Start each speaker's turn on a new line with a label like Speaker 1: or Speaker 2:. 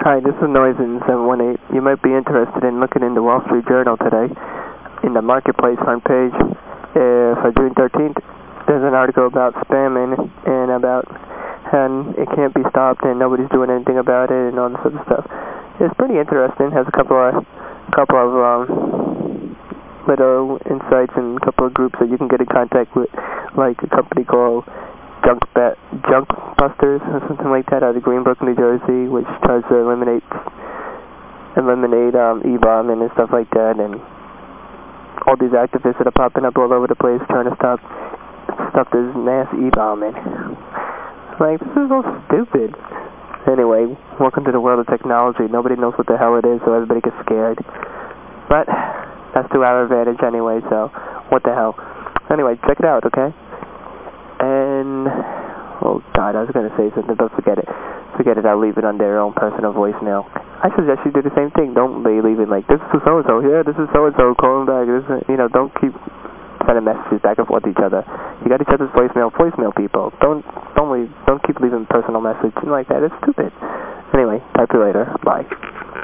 Speaker 1: Hi, this is Noise in 718. You might be interested in looking in the Wall Street Journal today. In the Marketplace front page uh, for June 13th, there's an article about spamming and about and it can't be stopped and nobody's doing anything about it and all this other stuff. It's pretty interesting. has a couple of couple of um, little insights and a couple of groups that you can get in contact with, like a company called Junk, Bat, Junk Busters or something like that out of Green Brook, New Jersey, which tries to eliminate eliminate um, e-bombing and stuff like that, and all these activists that are popping up all over the place trying to stop stop this mass e-bombing. Like, this is so stupid. Anyway, welcome to the world of technology. Nobody knows what the hell it is, so everybody gets scared. But that's to our advantage anyway, so what the hell. Anyway, check it out, okay? And, oh God, I was going to say something, but forget it. Forget it, I'll leave it on their own personal voicemail. I suggest you do the same thing. Don't be leaving like, this is so-and-so, here, this is so-and-so, calling back. This is, you know, don't keep sending messages back and forth to each other. You got each other's voicemail, voicemail people. Don't, don't leave, don't keep leaving personal messages like that. It's stupid. Anyway, talk to you later. Bye.